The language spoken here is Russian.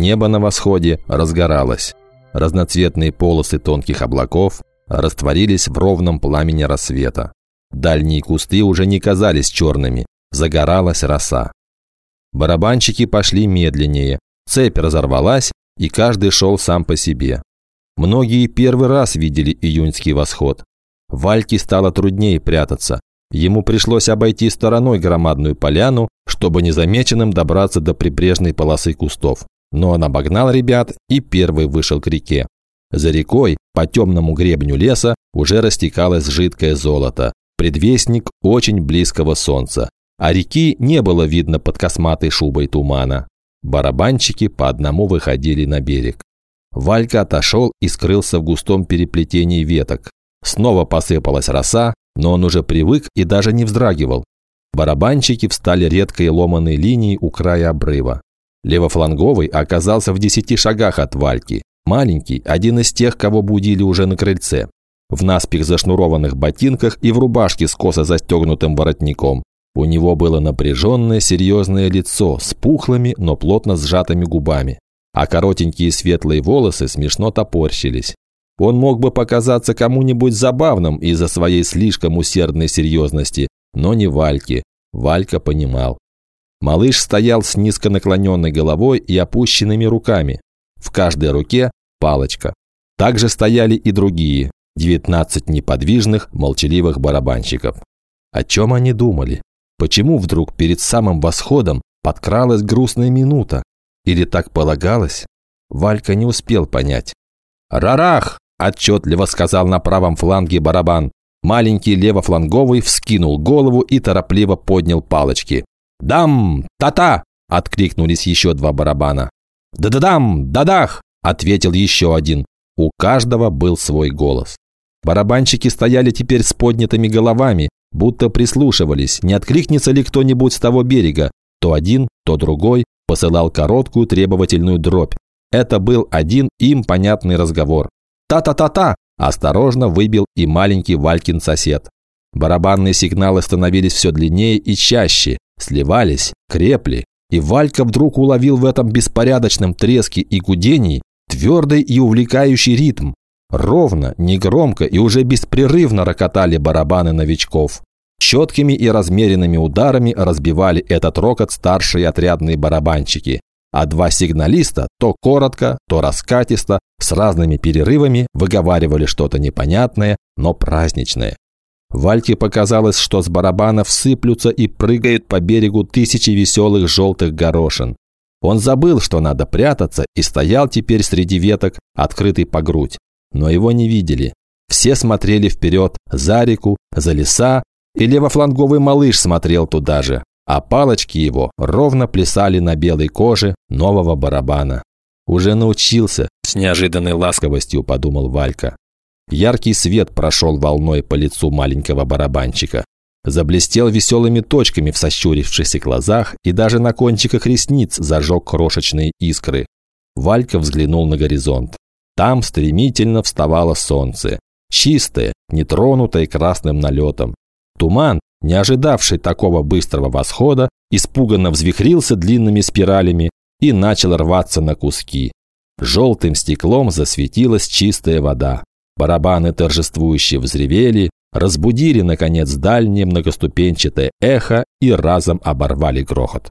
Небо на восходе разгоралось. Разноцветные полосы тонких облаков растворились в ровном пламени рассвета. Дальние кусты уже не казались черными, загоралась роса. Барабанщики пошли медленнее, цепь разорвалась, и каждый шел сам по себе. Многие первый раз видели июньский восход. Вальке стало труднее прятаться. Ему пришлось обойти стороной громадную поляну, чтобы незамеченным добраться до прибрежной полосы кустов. Но он обогнал ребят и первый вышел к реке. За рекой, по темному гребню леса, уже растекалось жидкое золото, предвестник очень близкого солнца. А реки не было видно под косматой шубой тумана. Барабанщики по одному выходили на берег. Валька отошел и скрылся в густом переплетении веток. Снова посыпалась роса, но он уже привык и даже не вздрагивал. Барабанщики встали редкой ломаной линией у края обрыва. Левофланговый оказался в десяти шагах от Вальки. Маленький, один из тех, кого будили уже на крыльце. В наспех зашнурованных ботинках и в рубашке с косо застегнутым воротником. У него было напряженное серьезное лицо с пухлыми, но плотно сжатыми губами. А коротенькие светлые волосы смешно топорщились. Он мог бы показаться кому-нибудь забавным из-за своей слишком усердной серьезности, но не Вальке. Валька понимал. Малыш стоял с низко наклоненной головой и опущенными руками. В каждой руке палочка. Также стояли и другие, 19 неподвижных, молчаливых барабанщиков. О чем они думали? Почему вдруг перед самым восходом подкралась грустная минута? Или так полагалось? Валька не успел понять. «Рарах!» отчетливо сказал на правом фланге барабан. Маленький левофланговый вскинул голову и торопливо поднял палочки. «Дам! Та-та!» – откликнулись еще два барабана. «Да-да-дам! Да-дах!» – ответил еще один. У каждого был свой голос. Барабанщики стояли теперь с поднятыми головами, будто прислушивались, не откликнется ли кто-нибудь с того берега. То один, то другой посылал короткую требовательную дробь. Это был один им понятный разговор. «Та-та-та-та!» – осторожно выбил и маленький Валькин сосед. Барабанные сигналы становились все длиннее и чаще, сливались, крепли. И Валька вдруг уловил в этом беспорядочном треске и гудении твердый и увлекающий ритм. Ровно, негромко и уже беспрерывно рокотали барабаны новичков. Четкими и размеренными ударами разбивали этот рокот старшие отрядные барабанщики а два сигналиста то коротко, то раскатисто, с разными перерывами выговаривали что-то непонятное, но праздничное. Вальке показалось, что с барабанов сыплются и прыгают по берегу тысячи веселых желтых горошин. Он забыл, что надо прятаться, и стоял теперь среди веток, открытый по грудь. Но его не видели. Все смотрели вперед, за реку, за леса, и левофланговый малыш смотрел туда же а палочки его ровно плясали на белой коже нового барабана. «Уже научился», – с неожиданной ласковостью подумал Валька. Яркий свет прошел волной по лицу маленького барабанщика. Заблестел веселыми точками в сощурившихся глазах и даже на кончиках ресниц зажег крошечные искры. Валька взглянул на горизонт. Там стремительно вставало солнце. Чистое, нетронутое красным налетом. Туман, не ожидавший такого быстрого восхода, испуганно взвихрился длинными спиралями и начал рваться на куски. Желтым стеклом засветилась чистая вода. Барабаны торжествующе взревели, разбудили, наконец, дальнее многоступенчатое эхо и разом оборвали грохот.